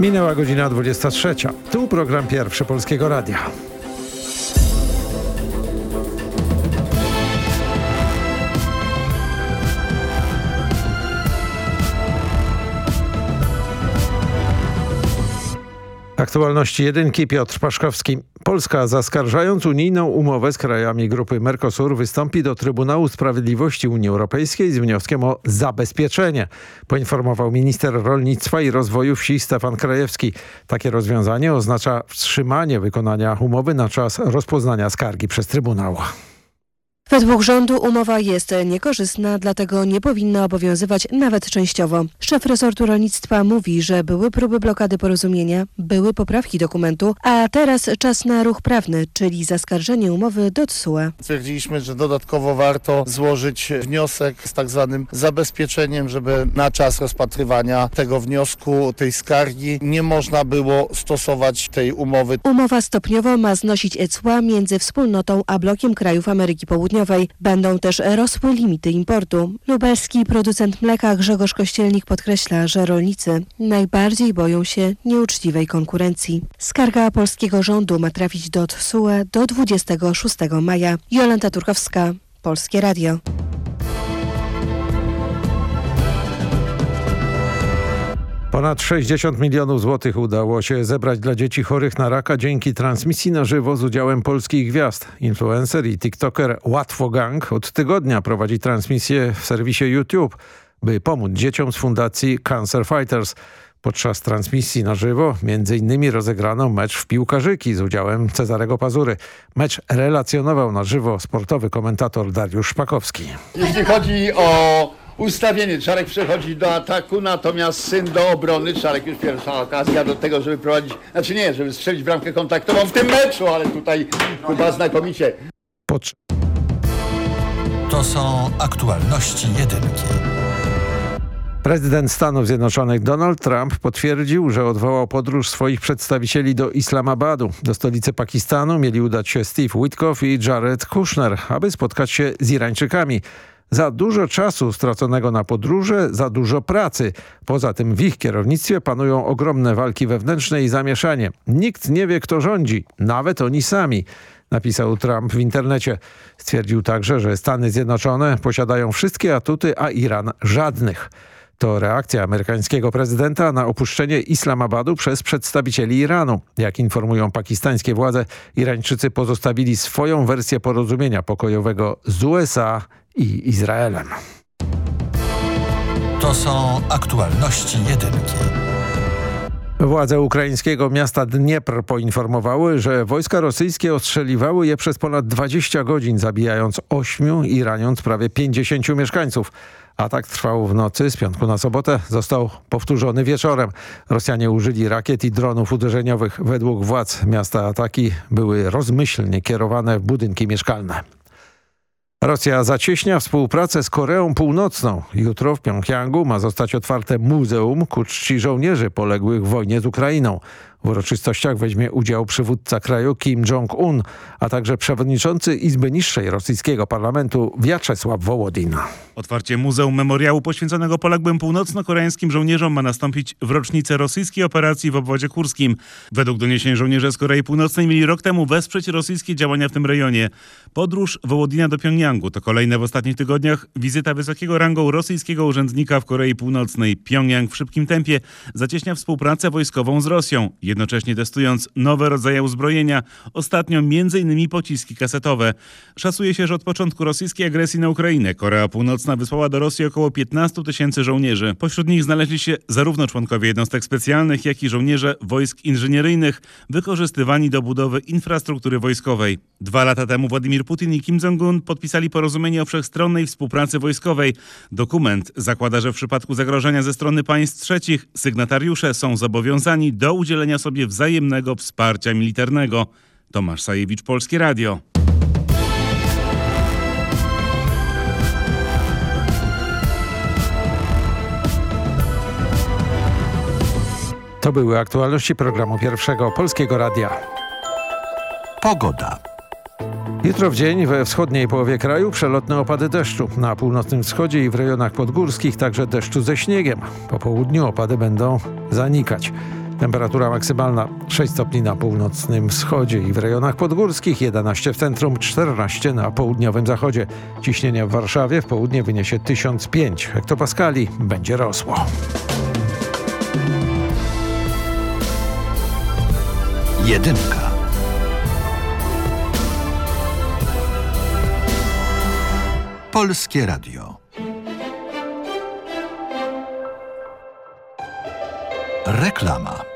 Minęła godzina 23. Tu program pierwszy Polskiego Radia. Aktualności jedynki Piotr Paszkowski. Polska zaskarżając unijną umowę z krajami grupy Mercosur wystąpi do Trybunału Sprawiedliwości Unii Europejskiej z wnioskiem o zabezpieczenie, poinformował minister rolnictwa i rozwoju wsi Stefan Krajewski. Takie rozwiązanie oznacza wstrzymanie wykonania umowy na czas rozpoznania skargi przez Trybunał. Według rządu umowa jest niekorzystna, dlatego nie powinna obowiązywać nawet częściowo. Szef resortu rolnictwa mówi, że były próby blokady porozumienia, były poprawki dokumentu, a teraz czas na ruch prawny, czyli zaskarżenie umowy do TSUE. Stwierdziliśmy, że dodatkowo warto złożyć wniosek z tak zwanym zabezpieczeniem, żeby na czas rozpatrywania tego wniosku, tej skargi nie można było stosować tej umowy. Umowa stopniowo ma znosić cła między wspólnotą a blokiem krajów Ameryki Południowej. Będą też rosły limity importu. Lubelski producent mleka Grzegorz Kościelnik podkreśla, że rolnicy najbardziej boją się nieuczciwej konkurencji. Skarga polskiego rządu ma trafić do TSUE do 26 maja. Jolenta Turkowska, Polskie Radio. Ponad 60 milionów złotych udało się zebrać dla dzieci chorych na raka dzięki transmisji na żywo z udziałem polskich gwiazd. Influencer i tiktoker Łatwo Gang od tygodnia prowadzi transmisję w serwisie YouTube, by pomóc dzieciom z fundacji Cancer Fighters. Podczas transmisji na żywo innymi rozegrano mecz w piłkarzyki z udziałem Cezarego Pazury. Mecz relacjonował na żywo sportowy komentator Dariusz Szpakowski. Jeśli chodzi o ustawienie. Czarek przechodzi do ataku, natomiast syn do obrony. Czarek już pierwsza okazja do tego, żeby prowadzić, znaczy nie, żeby strzelić bramkę kontaktową w tym meczu, ale tutaj chyba znakomicie. To są aktualności jedynki. Prezydent Stanów Zjednoczonych Donald Trump potwierdził, że odwołał podróż swoich przedstawicieli do Islamabadu. Do stolicy Pakistanu mieli udać się Steve Witkoff i Jared Kushner, aby spotkać się z Irańczykami. Za dużo czasu straconego na podróże, za dużo pracy. Poza tym w ich kierownictwie panują ogromne walki wewnętrzne i zamieszanie. Nikt nie wie, kto rządzi, nawet oni sami napisał Trump w internecie. Stwierdził także, że Stany Zjednoczone posiadają wszystkie atuty, a Iran żadnych. To reakcja amerykańskiego prezydenta na opuszczenie Islamabadu przez przedstawicieli Iranu. Jak informują pakistańskie władze, Irańczycy pozostawili swoją wersję porozumienia pokojowego z USA i Izraelem. To są aktualności jedynki. Władze ukraińskiego miasta Dniepr poinformowały, że wojska rosyjskie ostrzeliwały je przez ponad 20 godzin, zabijając 8 i raniąc prawie 50 mieszkańców. Atak trwał w nocy z piątku na sobotę, został powtórzony wieczorem. Rosjanie użyli rakiet i dronów uderzeniowych. Według władz miasta ataki były rozmyślnie kierowane w budynki mieszkalne. Rosja zacieśnia współpracę z Koreą Północną. Jutro w Pjongjangu ma zostać otwarte muzeum ku czci żołnierzy poległych w wojnie z Ukrainą. W uroczystościach weźmie udział przywódca kraju Kim Jong-un, a także przewodniczący Izby Niższej rosyjskiego parlamentu Wiaczesław Wołodin. Otwarcie Muzeum Memoriału poświęconego poległym północno-koreańskim żołnierzom ma nastąpić w rocznicę rosyjskiej operacji w obwodzie kurskim. Według doniesień żołnierze z Korei Północnej mieli rok temu wesprzeć rosyjskie działania w tym rejonie. Podróż Wołodina do Pjongjangu to kolejne w ostatnich tygodniach wizyta wysokiego rangą rosyjskiego urzędnika w Korei Północnej. Pjongjang w szybkim tempie zacieśnia współpracę wojskową z Rosją jednocześnie testując nowe rodzaje uzbrojenia, ostatnio m.in. pociski kasetowe. Szacuje się, że od początku rosyjskiej agresji na Ukrainę Korea Północna wysłała do Rosji około 15 tysięcy żołnierzy. Pośród nich znaleźli się zarówno członkowie jednostek specjalnych, jak i żołnierze wojsk inżynieryjnych wykorzystywani do budowy infrastruktury wojskowej. Dwa lata temu Władimir Putin i Kim Jong-un podpisali porozumienie o wszechstronnej współpracy wojskowej. Dokument zakłada, że w przypadku zagrożenia ze strony państw trzecich sygnatariusze są zobowiązani do udzielenia sobie wzajemnego wsparcia militarnego. Tomasz Sajewicz, Polskie Radio. To były aktualności programu pierwszego Polskiego Radia. Pogoda. Jutro w dzień we wschodniej połowie kraju przelotne opady deszczu. Na północnym wschodzie i w rejonach podgórskich także deszczu ze śniegiem. Po południu opady będą zanikać. Temperatura maksymalna 6 stopni na północnym wschodzie i w rejonach podgórskich, 11 w centrum, 14 na południowym zachodzie. Ciśnienie w Warszawie w południe wyniesie 1005 hektopaskali. Będzie rosło. Jedynka. Polskie Radio. Reklama.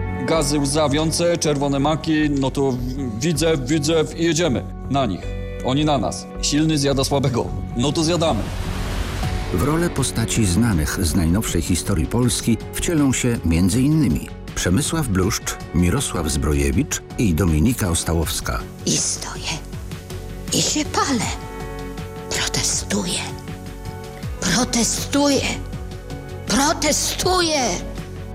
Gazy łzawiące, czerwone maki, no to widzę, widzę i jedziemy na nich. Oni na nas. Silny zjada słabego. No to zjadamy. W rolę postaci znanych z najnowszej historii Polski wcielą się m.in. Przemysław Bluszcz, Mirosław Zbrojewicz i Dominika Ostałowska. I stoję. I się palę. Protestuję. Protestuję. Protestuję.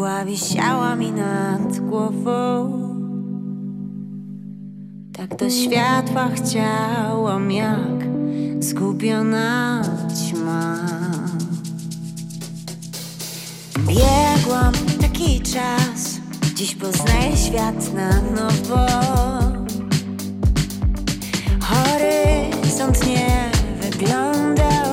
Mgła wisiała mi nad głową. Tak do światła chciałam, jak zgubiona ćma. Biegłam taki czas, dziś poznaję świat na nowo. Horyzont nie wyglądał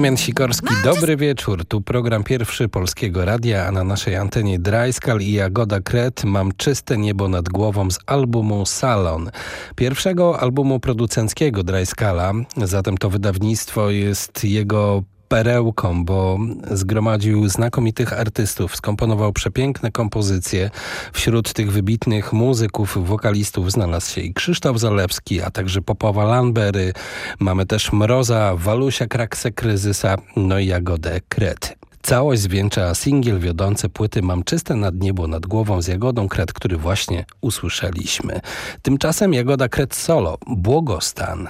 Damian Sikorski, dobry wieczór. Tu program pierwszy Polskiego Radia, a na naszej antenie Drajskal i Jagoda Kret mam czyste niebo nad głową z albumu Salon. Pierwszego albumu producenckiego Drajskala, zatem to wydawnictwo jest jego perełką, bo zgromadził znakomitych artystów, skomponował przepiękne kompozycje. Wśród tych wybitnych muzyków, wokalistów znalazł się i Krzysztof Zalewski, a także Popowa Lambery. Mamy też Mroza, Walusia Krakse Kryzysa, no i Jagodę Kret. Całość zwieńcza singiel wiodące płyty Mam czyste nad niebo nad głową z Jagodą Kret, który właśnie usłyszeliśmy. Tymczasem Jagoda Kret solo, Błogostan.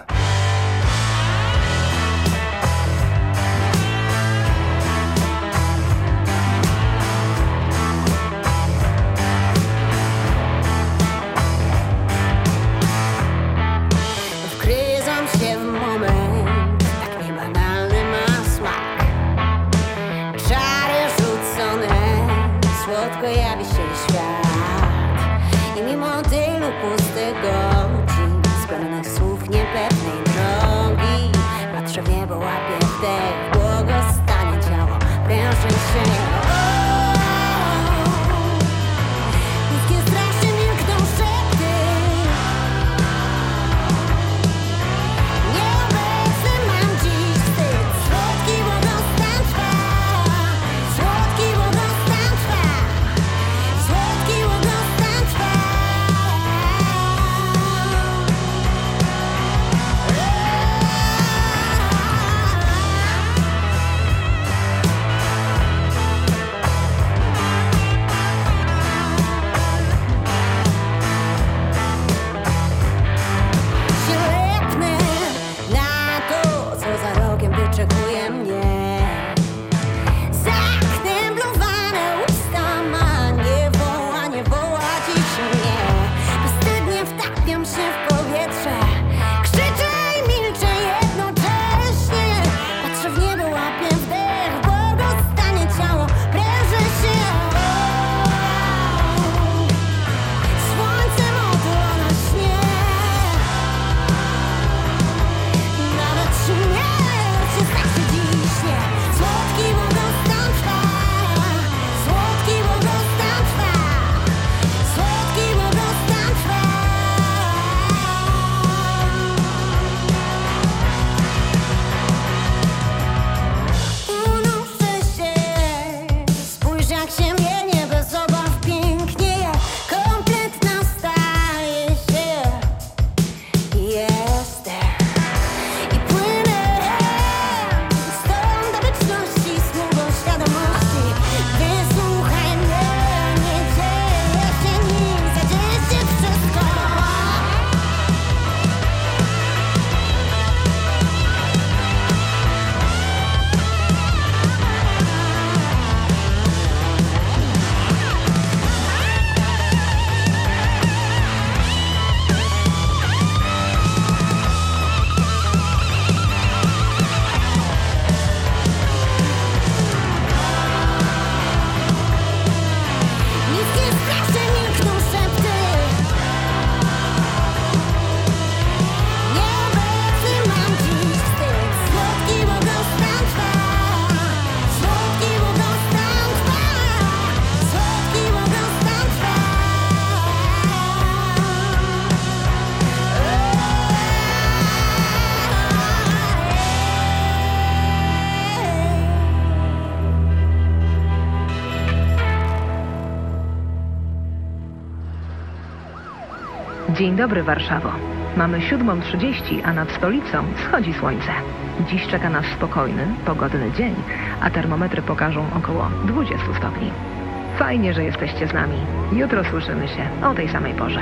Dzień dobry Warszawo. Mamy 7.30, a nad stolicą wschodzi słońce. Dziś czeka nas spokojny, pogodny dzień, a termometry pokażą około 20 stopni. Fajnie, że jesteście z nami. Jutro słyszymy się o tej samej porze.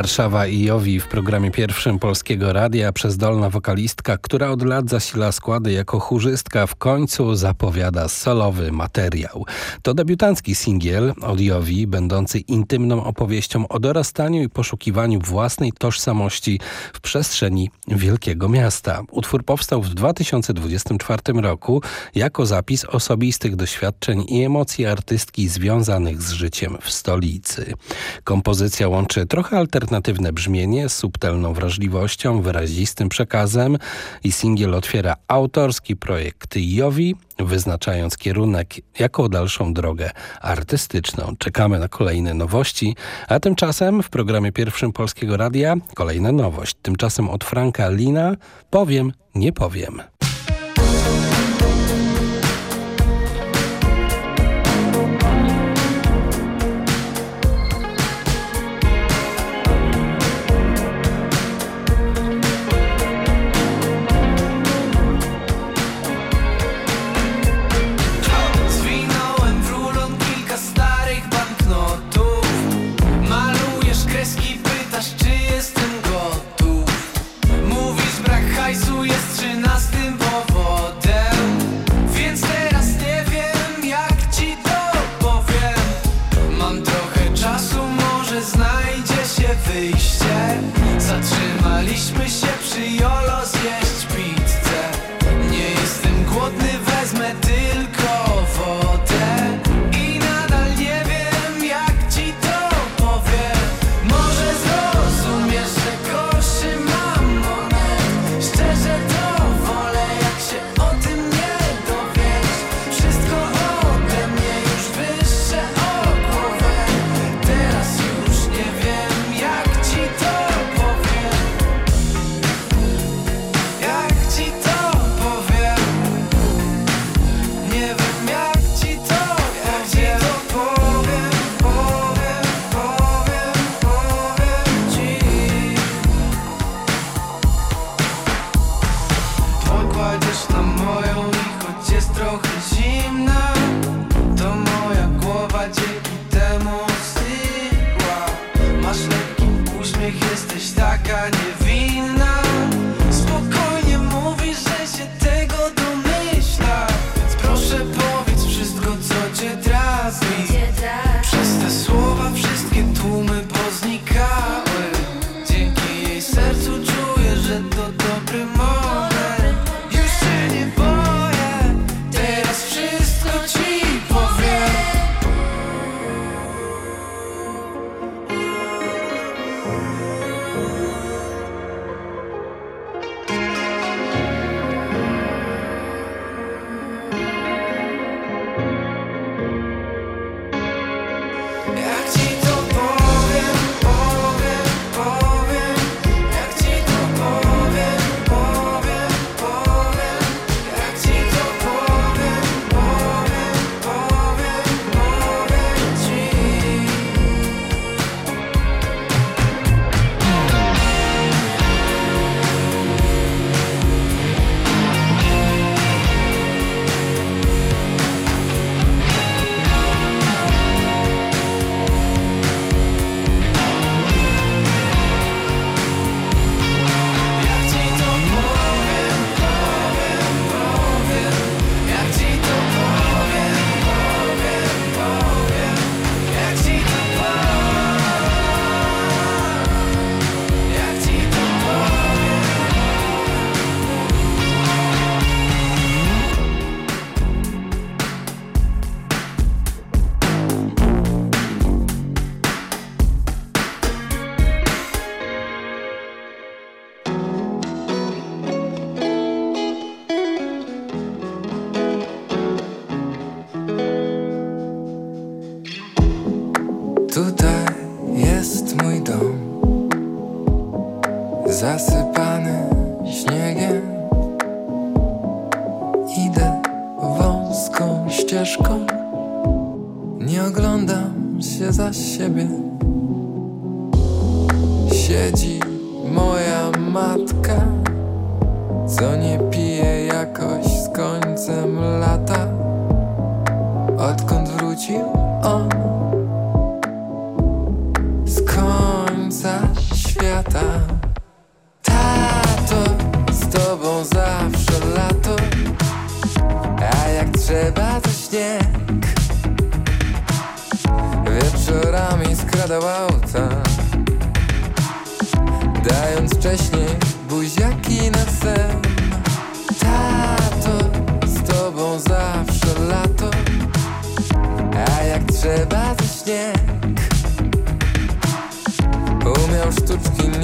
Warszawa i Jowi w programie pierwszym Polskiego Radia przezdolna wokalistka, która od lat zasila składy jako chórzystka, w końcu zapowiada solowy materiał. To debiutancki singiel od Jowi, będący intymną opowieścią o dorastaniu i poszukiwaniu własnej tożsamości w przestrzeni wielkiego miasta. Utwór powstał w 2024 roku jako zapis osobistych doświadczeń i emocji artystki związanych z życiem w stolicy. Kompozycja łączy trochę alternatywne brzmienie z subtelną wrażliwością, wyrazistym przekazem i singiel otwiera autorski projekt Jowi, wyznaczając kierunek jako dalszą drogę artystyczną. Czekamy na kolejne nowości, a tymczasem w programie pierwszym Polskiego Radia kolejna nowość. Tymczasem od Franka Lina powiem, nie powiem.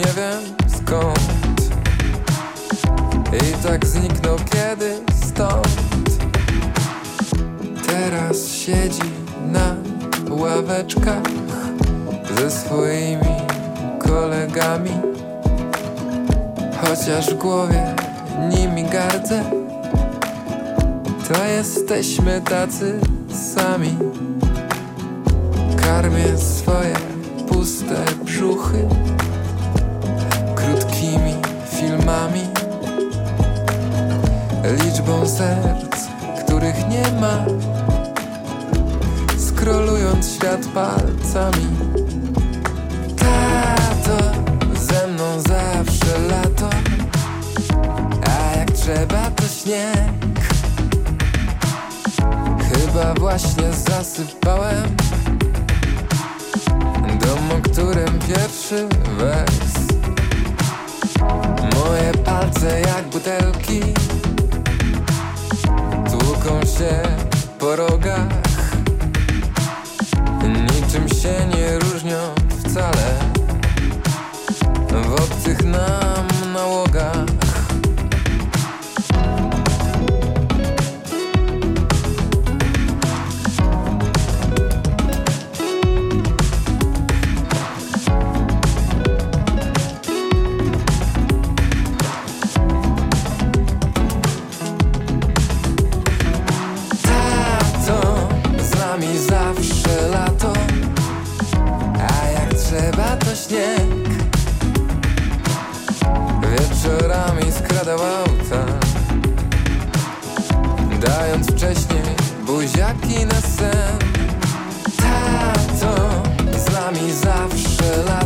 Nie wiem skąd. I tak zniknął kiedyś stąd. Teraz siedzi na ławeczkach Ze swoimi kolegami. Chociaż w głowie nimi gardzę To jesteśmy tacy sami. Karmię swoje puste brzuchy liczbą serc, których nie ma, skrolując świat palcami. Tato, ze mną zawsze lato, a jak trzeba to śnieg. Chyba właśnie zasypałem Dom, o którym pierwszy wers palce jak butelki. Tłuką się po rogach. Niczym się nie różnią wcale. W obcych nam nałogach Wieczorami skradał auta Dając wcześniej buziaki na sen. Tato, z nami zawsze lato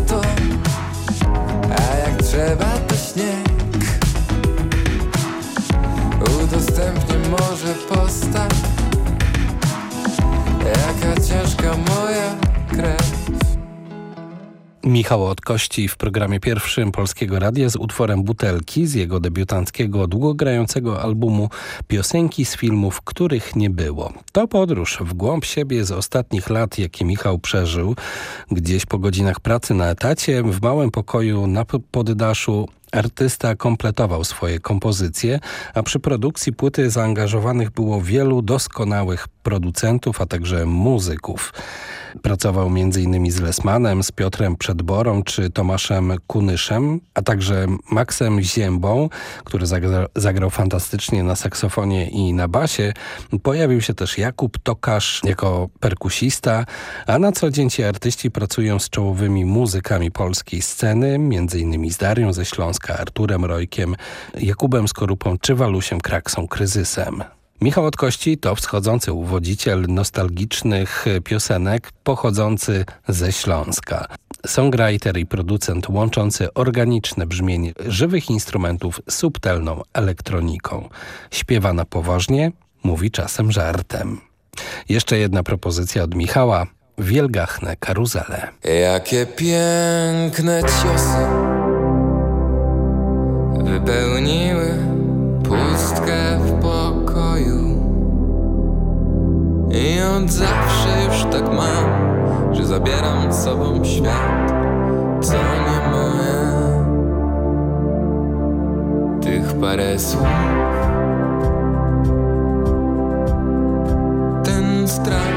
Michał Odkości w programie pierwszym Polskiego Radia z utworem Butelki z jego debiutanckiego, długogrającego albumu Piosenki z filmów, których nie było. To podróż w głąb siebie z ostatnich lat, jakie Michał przeżył. Gdzieś po godzinach pracy na etacie, w małym pokoju na poddaszu Artysta kompletował swoje kompozycje, a przy produkcji płyty zaangażowanych było wielu doskonałych producentów, a także muzyków. Pracował m.in. z Lesmanem, z Piotrem Przedborą czy Tomaszem Kunyszem, a także Maxem Ziębą, który zagra zagrał fantastycznie na saksofonie i na basie. Pojawił się też Jakub Tokarz jako perkusista, a na co dzień ci artyści pracują z czołowymi muzykami polskiej sceny, m.in. z Darią ze Śląska, Arturem Rojkiem, Jakubem Skorupą czy Walusiem Kraksą Kryzysem. Michał Odkości to wschodzący uwodziciel nostalgicznych piosenek pochodzący ze Śląska. Songwriter i producent łączący organiczne brzmienie żywych instrumentów z subtelną elektroniką. Śpiewa na poważnie, mówi czasem żartem. Jeszcze jedna propozycja od Michała. Wielgachne karuzele. Jakie piękne ciosy wypełniły pustkę w pokoju. I od zawsze już tak mam, że zabieram z sobą świat, co nie moje. Tych parę słów, ten strach.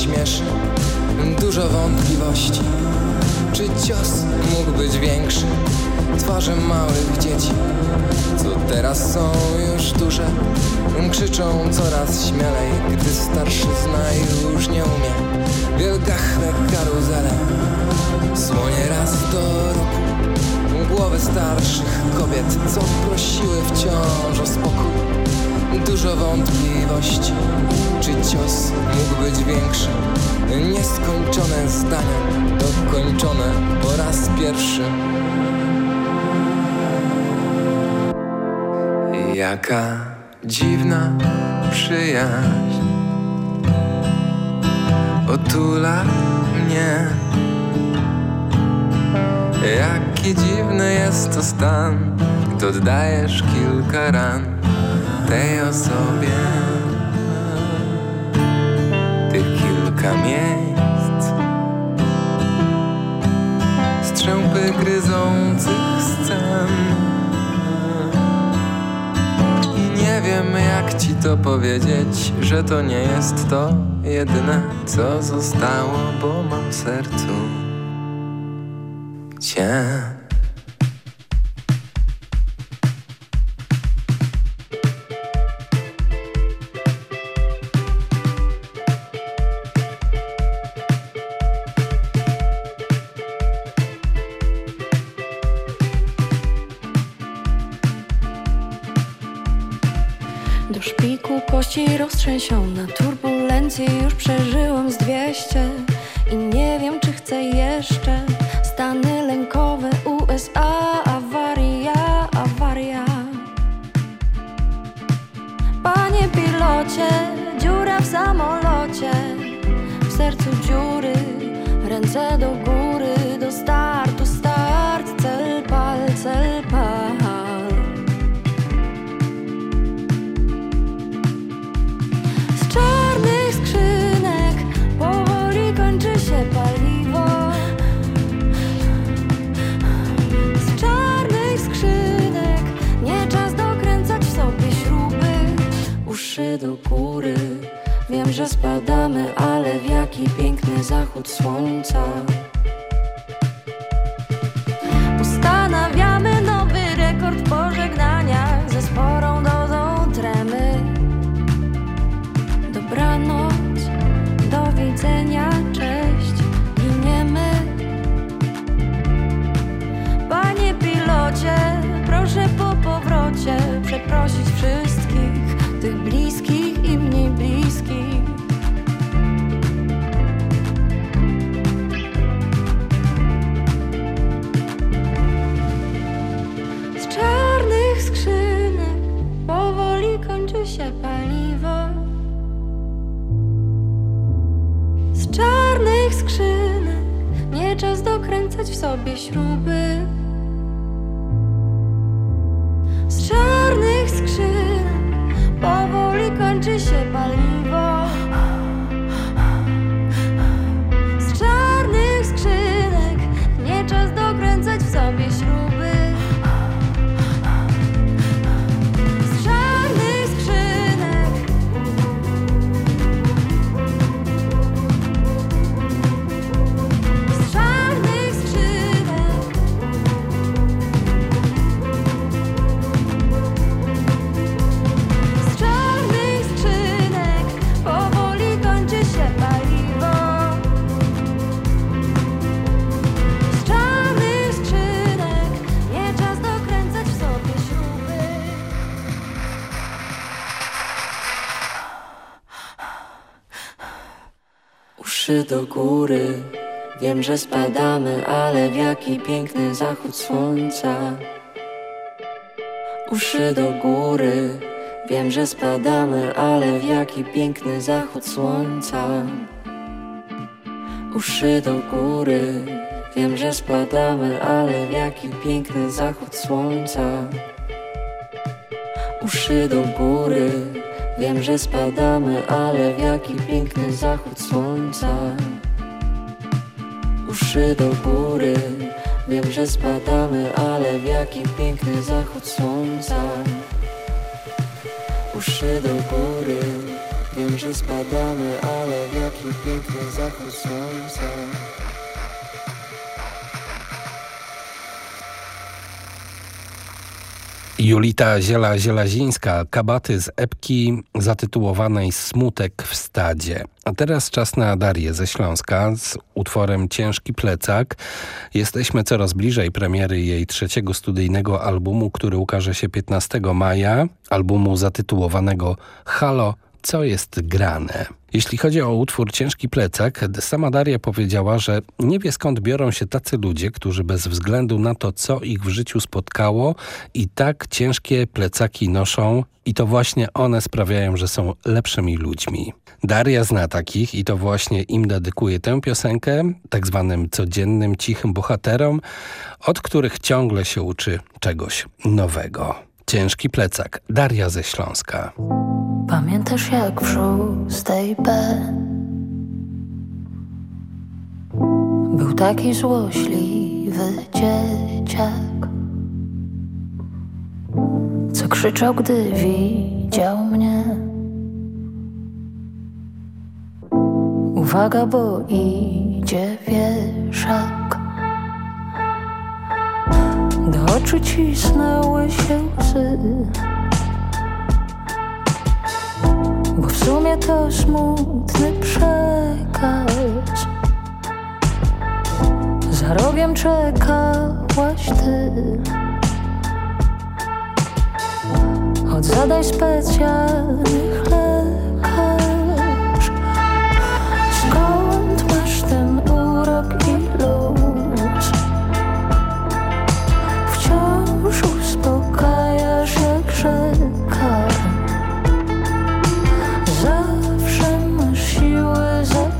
Śmieszy, dużo wątpliwości. Czy cios mógł być większy? Twarze małych dzieci, co teraz są już duże, krzyczą coraz śmielej, gdy starszyzna już nie umie. Wielgachne karuzele, słonie raz do roku, głowy starszych kobiet, co prosiły wciąż o spokój. Dużo wątpliwości, czy cios mógł być większy? Nieskończone zdania, dokończone po raz pierwszy. Jaka dziwna przyjaźń otula mnie. Jaki dziwny jest to stan, gdy oddajesz kilka ran tej osobie. Tych kilka miejsc, strzępy gryzących scen. I nie wiem jak ci to powiedzieć, że to nie jest to jedyne, co zostało, bo mam w sercu cię. Kości roztrzęsiona, turbulencje już przeżyłam że spadamy, ale w jaki piękny zachód słońca sobie śruby Uszy do góry. Wiem, że spadamy, ale w jaki piękny zachód słońca. Uszy do góry. Wiem, że spadamy, ale w jaki piękny zachód słońca. Uszy do góry. Wiem, że spadamy, ale w jaki piękny zachód słońca. Uszy do góry Wiem, że spadamy, ale w jaki piękny zachód słońca. Uszy do góry. Wiem, że spadamy, ale w jaki piękny zachód słońca. Uszy do góry. Wiem, że spadamy, ale w jaki piękny zachód słońca Julita Ziela-Zielazińska, kabaty z epki zatytułowanej Smutek w stadzie. A teraz czas na Darię ze Śląska z utworem Ciężki plecak. Jesteśmy coraz bliżej premiery jej trzeciego studyjnego albumu, który ukaże się 15 maja. Albumu zatytułowanego Halo, co jest grane. Jeśli chodzi o utwór Ciężki plecak, sama Daria powiedziała, że nie wie skąd biorą się tacy ludzie, którzy bez względu na to, co ich w życiu spotkało i tak ciężkie plecaki noszą i to właśnie one sprawiają, że są lepszymi ludźmi. Daria zna takich i to właśnie im dedykuje tę piosenkę, tak zwanym codziennym, cichym bohaterom, od których ciągle się uczy czegoś nowego. Ciężki plecak. Daria ze Śląska. Pamiętasz jak w szóstej B Był taki złośliwy dzieciak Co krzyczał, gdy widział mnie Uwaga, bo idzie wieszak Do oczu cisnęły się łzy. Bo w sumie to smutny przekaz. Za rogiem czekałaś ty. Od zadań specjalnych lecz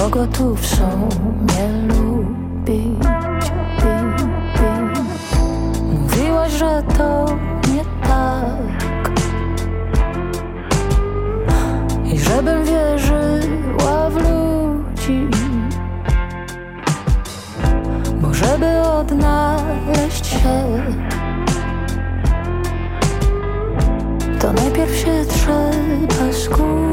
kogo tu wszą nie lubi. Mówiłaś, że to nie tak i żebym wierzyła w ludzi, bo żeby odnaleźć się. To najpierw się trzeba skupić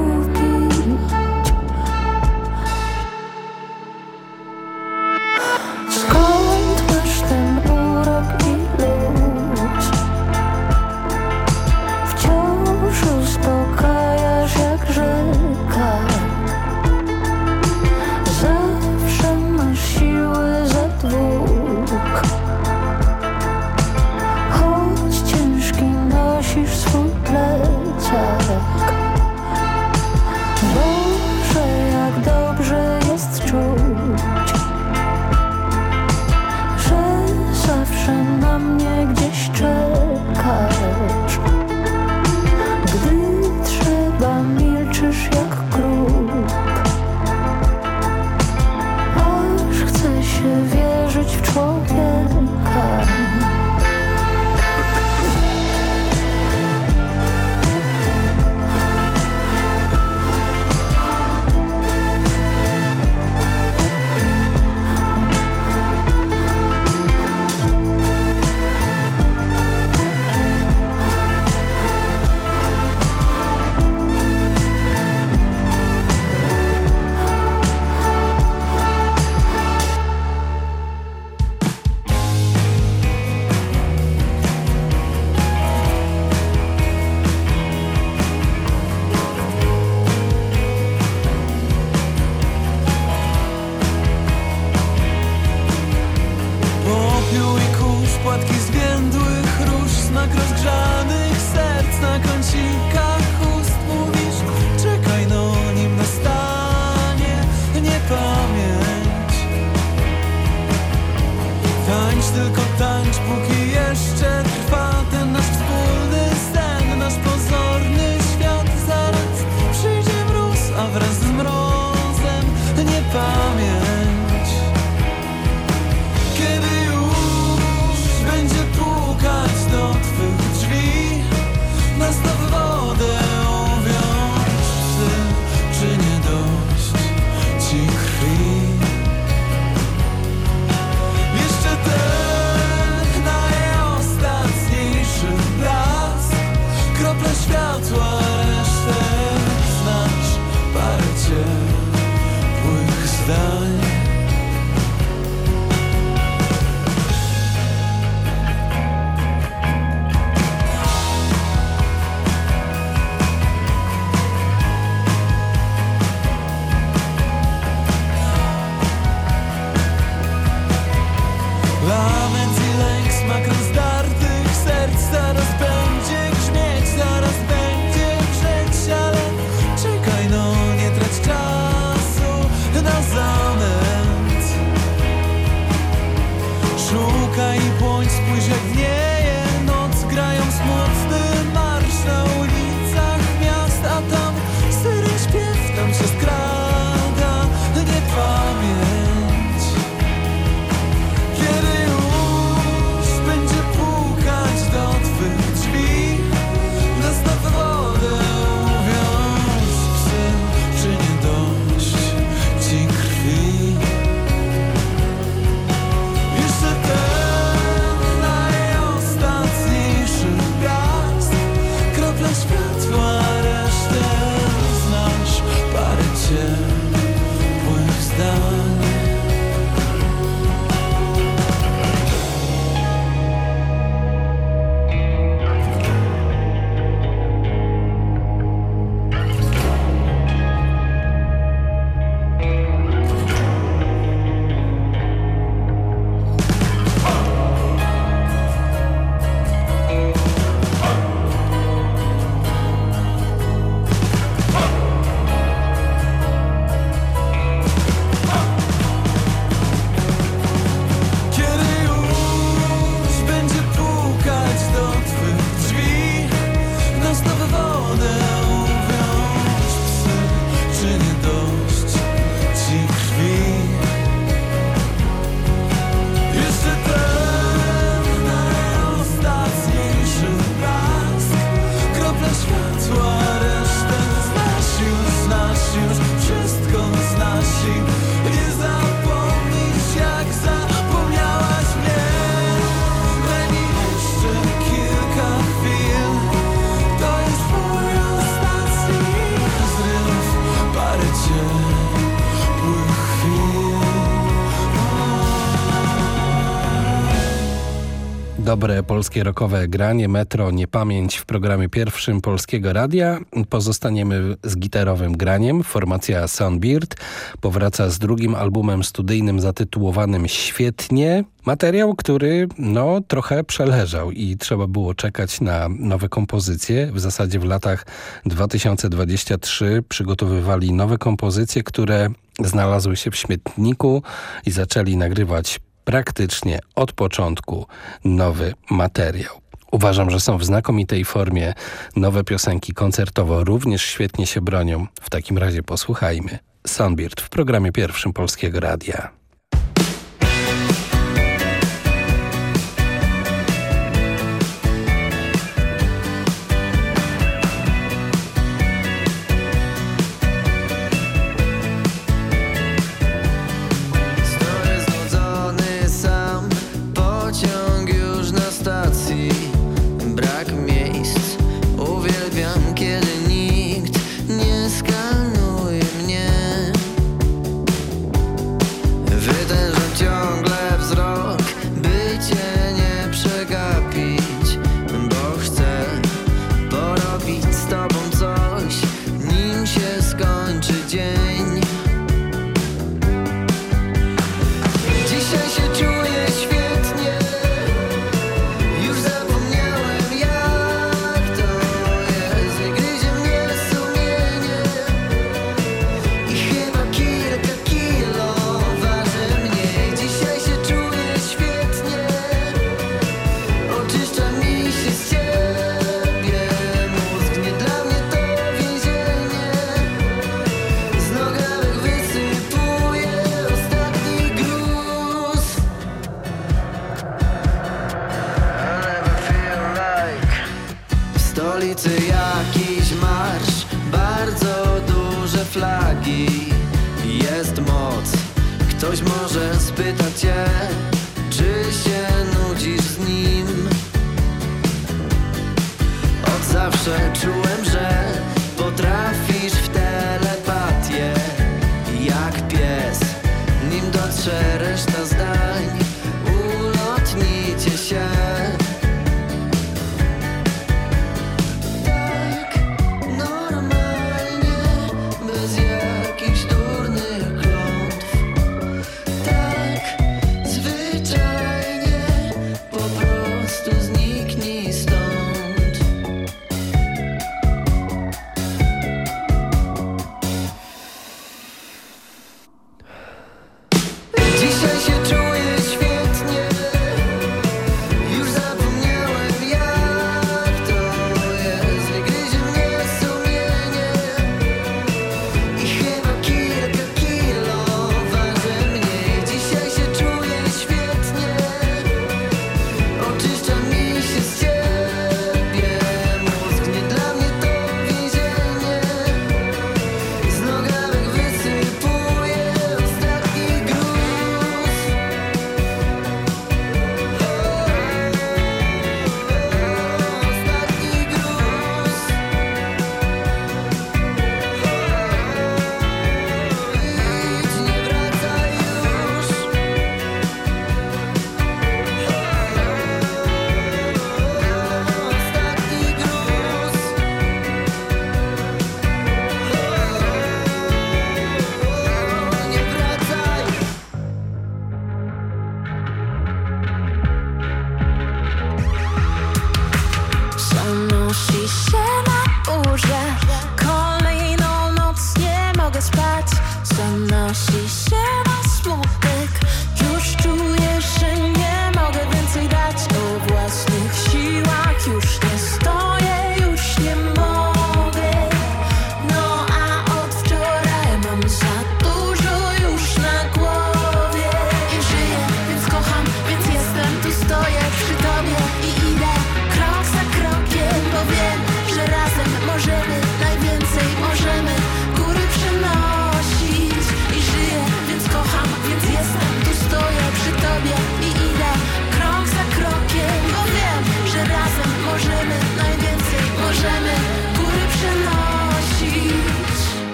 Polskie rokowe granie, metro, niepamięć w programie pierwszym Polskiego Radia. Pozostaniemy z gitarowym graniem. Formacja Sunbeard powraca z drugim albumem studyjnym zatytułowanym Świetnie. Materiał, który no, trochę przeleżał i trzeba było czekać na nowe kompozycje. W zasadzie w latach 2023 przygotowywali nowe kompozycje, które znalazły się w śmietniku i zaczęli nagrywać praktycznie od początku nowy materiał. Uważam, że są w znakomitej formie. Nowe piosenki koncertowo również świetnie się bronią. W takim razie posłuchajmy. Sunbeard w programie pierwszym Polskiego Radia.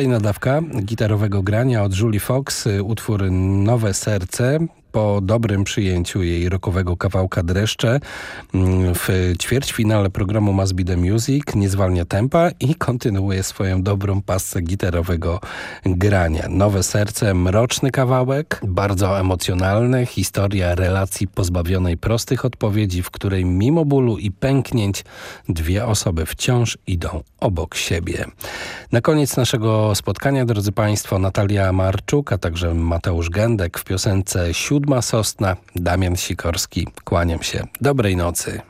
Kolejna dawka gitarowego grania od Julie Fox, y, utwór Nowe Serce. Po dobrym przyjęciu jej rokowego kawałka Dreszcze mm, w ćwierćfinale programu Must Be The Music nie zwalnia tempa i kontynuuje swoją dobrą pasę gitarowego grania. Nowe Serce, mroczny kawałek, bardzo emocjonalny, historia relacji pozbawionej prostych odpowiedzi, w której mimo bólu i pęknięć dwie osoby wciąż idą obok siebie. Na koniec naszego spotkania, drodzy Państwo, Natalia Marczuk, a także Mateusz Gędek w piosence Siódma Sosna, Damian Sikorski. Kłaniam się. Dobrej nocy.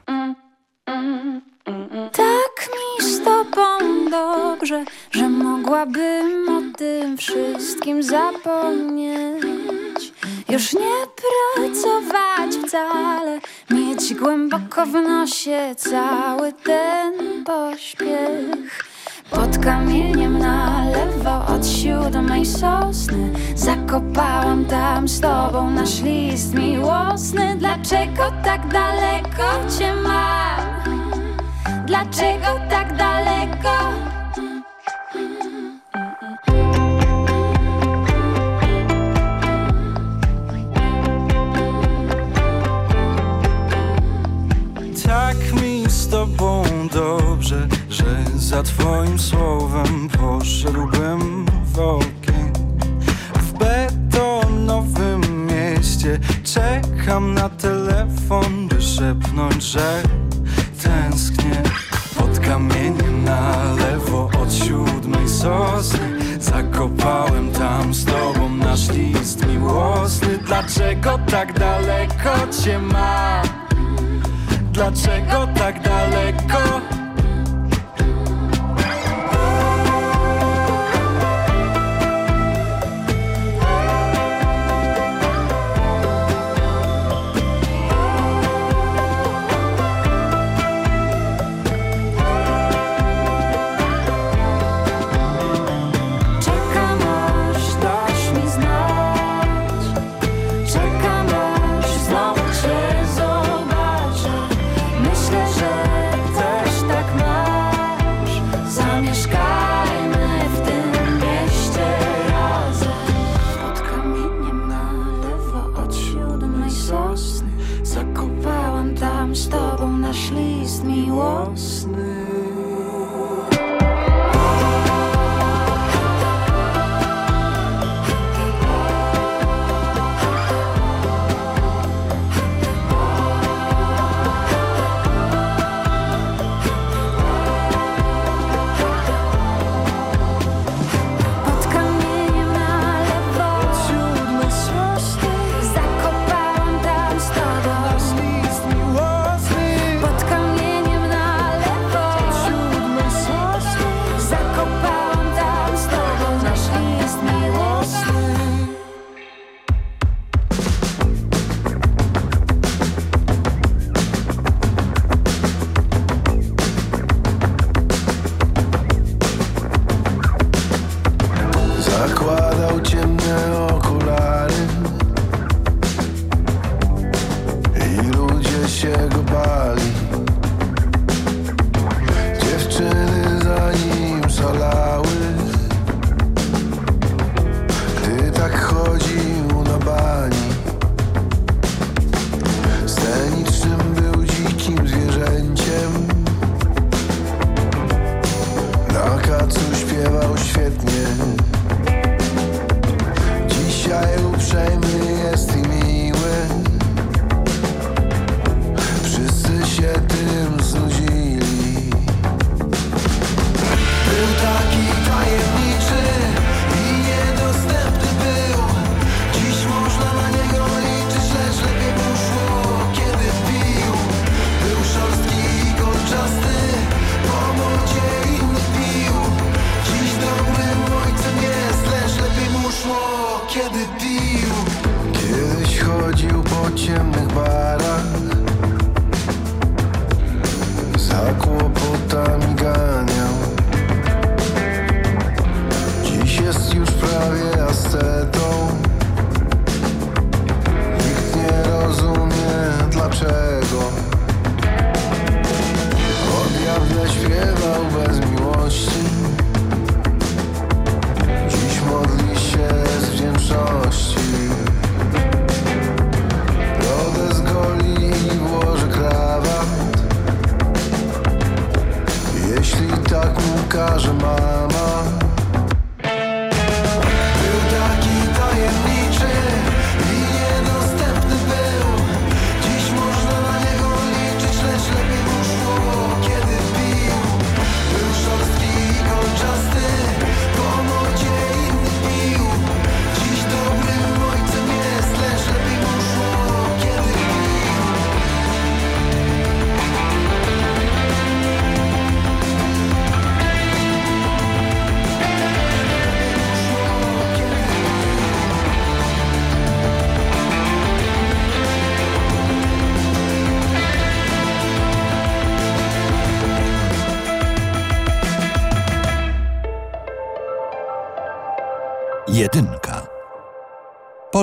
Tak mi z tobą dobrze, że mogłabym o tym wszystkim zapomnieć. Już nie pracować wcale, mieć głęboko w nosie cały ten pośpiech. Pod kamieniem na lewo od siódmej sosny Zakopałam tam z tobą nasz list miłosny Dlaczego tak daleko cię mam? Dlaczego tak daleko?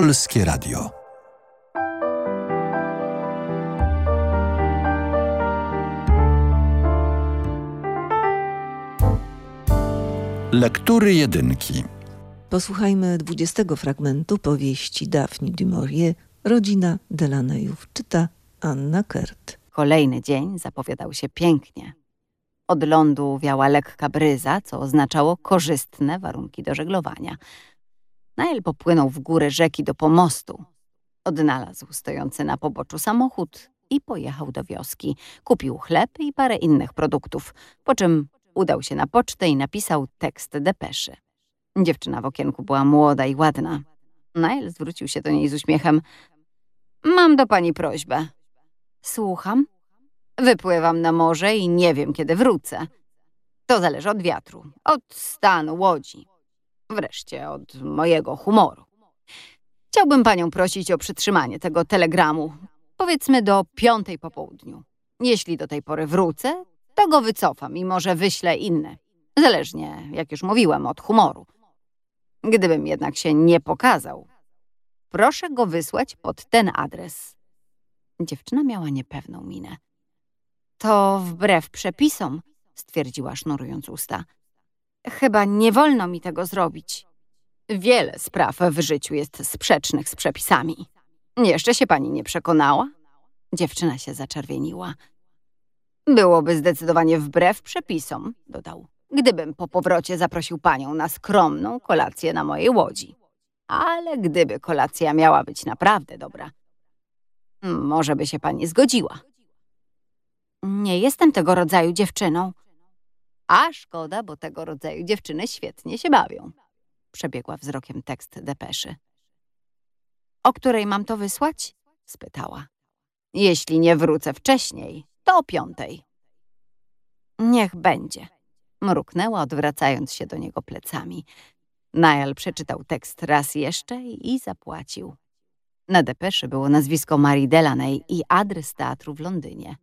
Polskie Radio. Lektury jedynki. Posłuchajmy dwudziestego fragmentu powieści Daphne du Maurier, Rodzina Delaneyów. Czyta Anna Kert. Kolejny dzień zapowiadał się pięknie. Od lądu wiała lekka bryza, co oznaczało korzystne warunki do żeglowania. Nael popłynął w górę rzeki do pomostu. Odnalazł stojący na poboczu samochód i pojechał do wioski. Kupił chleb i parę innych produktów, po czym udał się na pocztę i napisał tekst depeszy. Dziewczyna w okienku była młoda i ładna. Nael zwrócił się do niej z uśmiechem. Mam do pani prośbę. Słucham. Wypływam na morze i nie wiem, kiedy wrócę. To zależy od wiatru, od stanu łodzi, wreszcie od mojego humoru. Chciałbym panią prosić o przytrzymanie tego telegramu, powiedzmy do piątej po południu. Jeśli do tej pory wrócę, to go wycofam i może wyślę inny. Zależnie, jak już mówiłem, od humoru. Gdybym jednak się nie pokazał, proszę go wysłać pod ten adres. Dziewczyna miała niepewną minę. To wbrew przepisom, stwierdziła sznurując usta. Chyba nie wolno mi tego zrobić. Wiele spraw w życiu jest sprzecznych z przepisami. Jeszcze się pani nie przekonała? Dziewczyna się zaczerwieniła. Byłoby zdecydowanie wbrew przepisom, dodał, gdybym po powrocie zaprosił panią na skromną kolację na mojej łodzi. Ale gdyby kolacja miała być naprawdę dobra, może by się pani zgodziła. Nie jestem tego rodzaju dziewczyną. A szkoda, bo tego rodzaju dziewczyny świetnie się bawią. Przebiegła wzrokiem tekst depeszy. O której mam to wysłać? spytała. Jeśli nie wrócę wcześniej, to o piątej. Niech będzie. Mruknęła, odwracając się do niego plecami. Niall przeczytał tekst raz jeszcze i zapłacił. Na depeszy było nazwisko Marii Delaney i adres teatru w Londynie.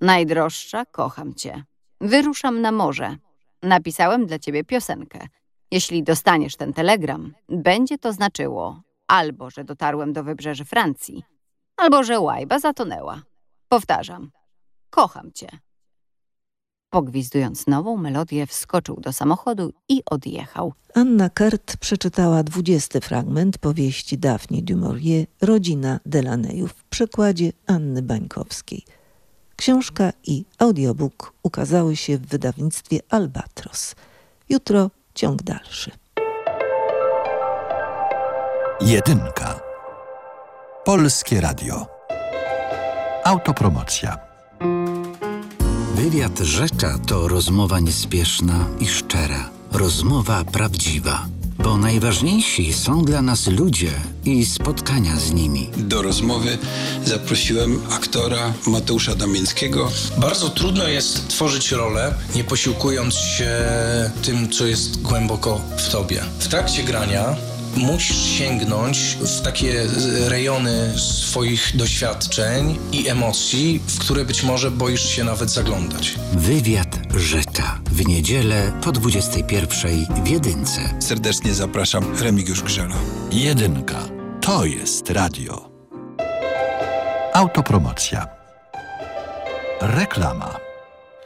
Najdroższa, kocham cię. Wyruszam na morze. Napisałem dla ciebie piosenkę. Jeśli dostaniesz ten telegram, będzie to znaczyło albo, że dotarłem do wybrzeży Francji, albo, że łajba zatonęła. Powtarzam. Kocham cię. Pogwizdując nową melodię, wskoczył do samochodu i odjechał. Anna Kert przeczytała dwudziesty fragment powieści Daphne du Maurier Rodzina Delaneyów w przekładzie Anny Bańkowskiej. Książka i audiobook ukazały się w wydawnictwie Albatros. Jutro ciąg dalszy. Jedynka. Polskie Radio. Autopromocja. Wywiad Rzecza to rozmowa niespieszna i szczera. Rozmowa prawdziwa. Bo najważniejsi są dla nas ludzie i spotkania z nimi. Do rozmowy zaprosiłem aktora Mateusza Damińskiego. Bardzo trudno jest tworzyć rolę, nie posiłkując się tym, co jest głęboko w tobie. W trakcie grania musisz sięgnąć w takie rejony swoich doświadczeń i emocji, w które być może boisz się nawet zaglądać. Wywiad Rzecza. W niedzielę po 21 w Jedynce. Serdecznie zapraszam Remigiusz Grzela. Jedynka. To jest radio. Autopromocja. Reklama.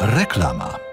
Reklama.